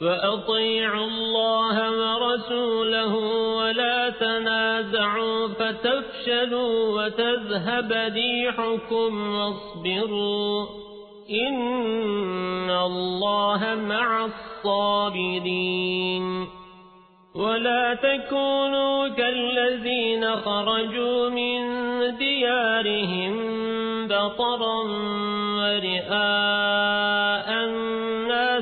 فأطيعوا الله ورسوله ولا تنازعوا فتفشلوا وتذهب ديحكم واصبروا إن الله مع الصابرين ولا تكونوا كالذين خرجوا من ديارهم بطرا ورئاء